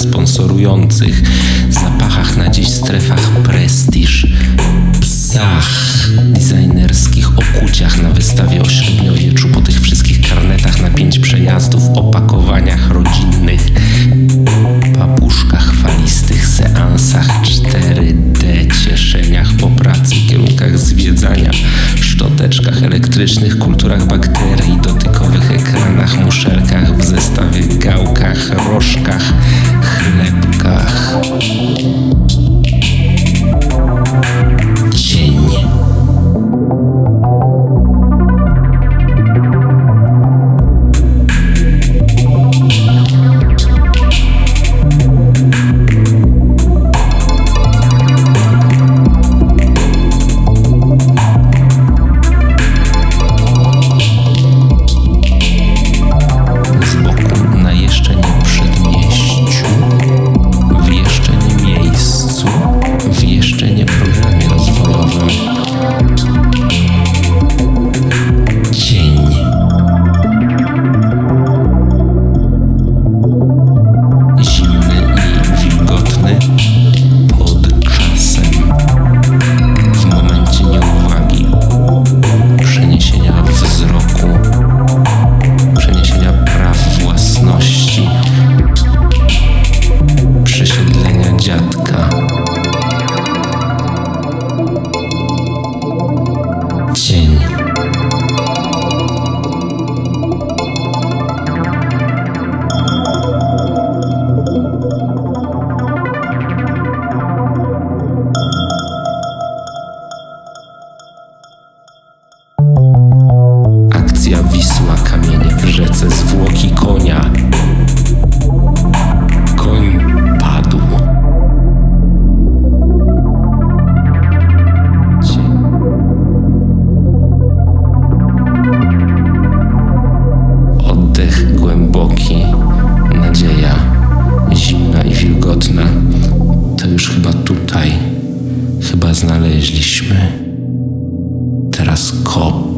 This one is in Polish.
sponsorujących, zapachach na dziś strefach prestiż, psach, designerskich okuciach na wystawie o średniowieczu, po tych wszystkich karnetach na pięć przejazdów, opakowaniach rodzinnych, papuszkach falistych, seansach 4D, cieszeniach po pracy, kierunkach zwiedzania, szczoteczkach elektrycznych, kulturach bakterii, dotykowych ekranach, muszelkach w zestawie gałkach, rożkach, olacaktı. Teraz kop.